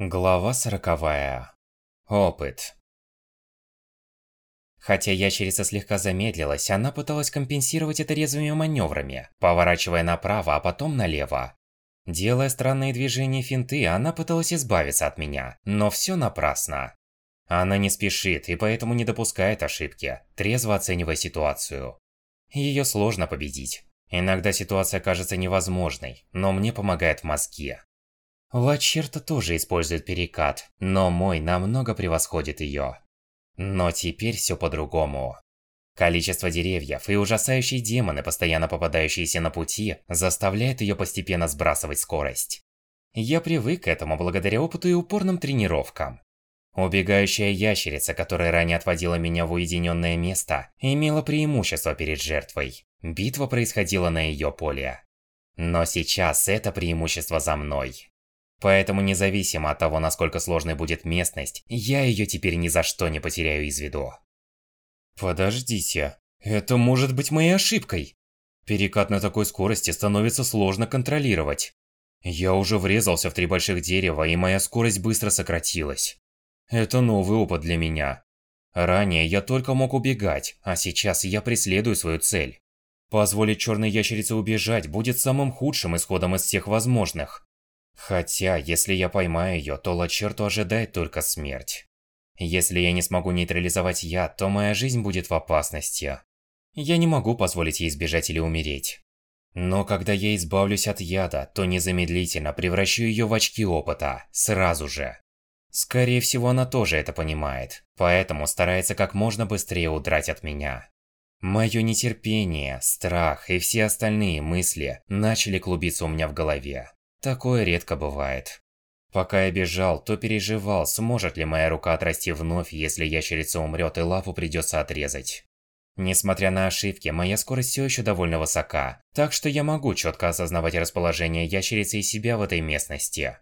Глава сороковая. Опыт. Хотя ящерица слегка замедлилась, она пыталась компенсировать это резвыми маневрами, поворачивая направо, а потом налево. Делая странные движения финты, она пыталась избавиться от меня, но все напрасно. Она не спешит и поэтому не допускает ошибки, трезво оценивая ситуацию. Ее сложно победить. Иногда ситуация кажется невозможной, но мне помогает мозги. Лачерта тоже использует перекат, но мой намного превосходит ее. Но теперь все по-другому. Количество деревьев и ужасающие демоны, постоянно попадающиеся на пути, заставляет ее постепенно сбрасывать скорость. Я привык к этому благодаря опыту и упорным тренировкам. Убегающая ящерица, которая ранее отводила меня в уединенное место, имела преимущество перед жертвой. Битва происходила на ее поле. Но сейчас это преимущество за мной. Поэтому независимо от того, насколько сложной будет местность, я ее теперь ни за что не потеряю из виду. Подождите, это может быть моей ошибкой. Перекат на такой скорости становится сложно контролировать. Я уже врезался в три больших дерева, и моя скорость быстро сократилась. Это новый опыт для меня. Ранее я только мог убегать, а сейчас я преследую свою цель. Позволить черной ящерице убежать будет самым худшим исходом из всех возможных. Хотя, если я поймаю ее, то Лачерту ожидает только смерть. Если я не смогу нейтрализовать яд, то моя жизнь будет в опасности. Я не могу позволить ей сбежать или умереть. Но когда я избавлюсь от яда, то незамедлительно превращу ее в очки опыта, сразу же. Скорее всего, она тоже это понимает, поэтому старается как можно быстрее удрать от меня. Мое нетерпение, страх и все остальные мысли начали клубиться у меня в голове. Такое редко бывает. Пока я бежал, то переживал, сможет ли моя рука отрасти вновь, если ящерица умрет и лапу придется отрезать. Несмотря на ошибки, моя скорость все еще довольно высока, так что я могу четко осознавать расположение ящерицы и себя в этой местности.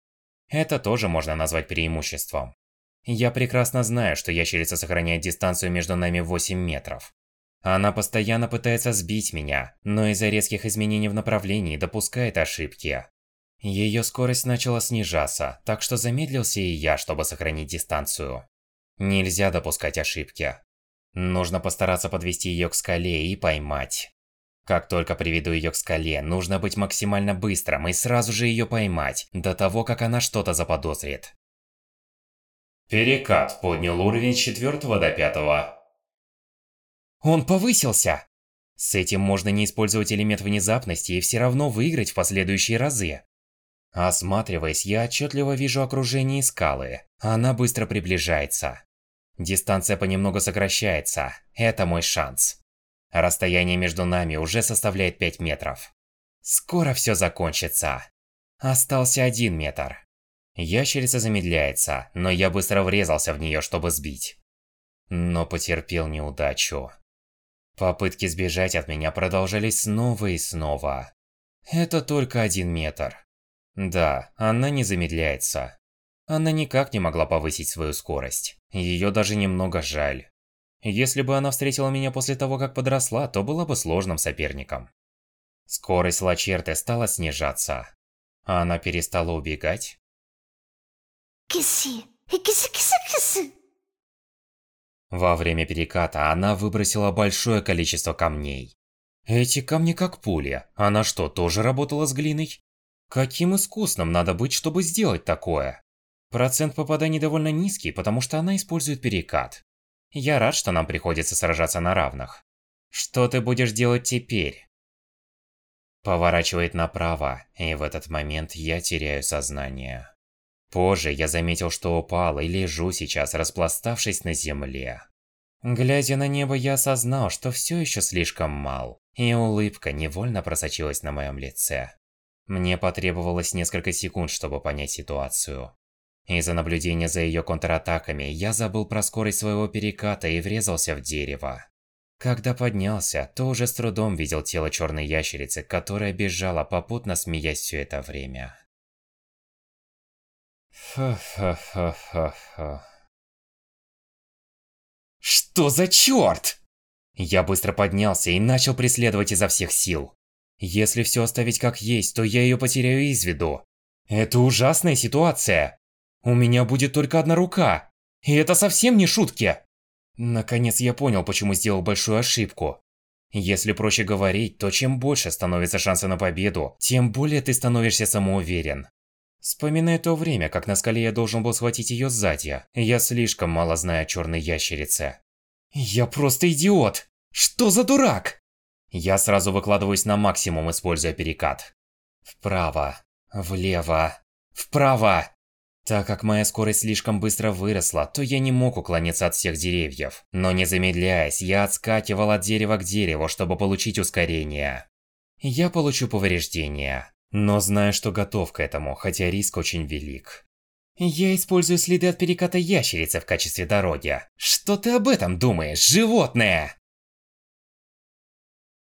Это тоже можно назвать преимуществом. Я прекрасно знаю, что ящерица сохраняет дистанцию между нами 8 метров. Она постоянно пытается сбить меня, но из-за резких изменений в направлении допускает ошибки. Ее скорость начала снижаться, так что замедлился и я, чтобы сохранить дистанцию. Нельзя допускать ошибки. Нужно постараться подвести ее к скале и поймать. Как только приведу ее к скале, нужно быть максимально быстрым и сразу же ее поймать, до того, как она что-то заподозрит. Перекат поднял уровень с 4 до 5. Он повысился! С этим можно не использовать элемент внезапности и все равно выиграть в последующие разы. Осматриваясь, я отчетливо вижу окружение и скалы. Она быстро приближается. Дистанция понемногу сокращается. Это мой шанс. Расстояние между нами уже составляет 5 метров. Скоро все закончится. Остался один метр. Ящерица замедляется, но я быстро врезался в нее, чтобы сбить. Но потерпел неудачу. Попытки сбежать от меня продолжались снова и снова. Это только один метр. Да, она не замедляется. Она никак не могла повысить свою скорость. Ее даже немного жаль. Если бы она встретила меня после того, как подросла, то была бы сложным соперником. Скорость Лачерты стала снижаться. А она перестала убегать? Киси, киси, киси, киси. Во время переката она выбросила большое количество камней. Эти камни как пули. Она что, тоже работала с глиной? Каким искусным надо быть, чтобы сделать такое? Процент попаданий довольно низкий, потому что она использует перекат. Я рад, что нам приходится сражаться на равных. Что ты будешь делать теперь? Поворачивает направо, и в этот момент я теряю сознание. Позже я заметил, что упал и лежу сейчас, распластавшись на земле. Глядя на небо, я осознал, что все еще слишком мал, и улыбка невольно просочилась на моем лице. Мне потребовалось несколько секунд, чтобы понять ситуацию. Из-за наблюдения за ее контратаками, я забыл про скорость своего переката и врезался в дерево. Когда поднялся, то уже с трудом видел тело черной ящерицы, которая бежала, попутно смеясь все это время. Ха-ха-ха-ха-ха. Что за черт? Я быстро поднялся и начал преследовать изо всех сил. Если все оставить как есть, то я ее потеряю из виду. Это ужасная ситуация. У меня будет только одна рука. И это совсем не шутки. Наконец я понял, почему сделал большую ошибку. Если проще говорить, то чем больше становится шанса на победу, тем более ты становишься самоуверен. Вспоминая то время, как на скале я должен был схватить ее сзади, я слишком мало знаю о черной ящерице. Я просто идиот! Что за дурак? Я сразу выкладываюсь на максимум, используя перекат. Вправо, влево, вправо! Так как моя скорость слишком быстро выросла, то я не мог уклониться от всех деревьев. Но не замедляясь, я отскакивал от дерева к дереву, чтобы получить ускорение. Я получу повреждения, но знаю, что готов к этому, хотя риск очень велик. Я использую следы от переката ящерицы в качестве дороги. Что ты об этом думаешь, животное?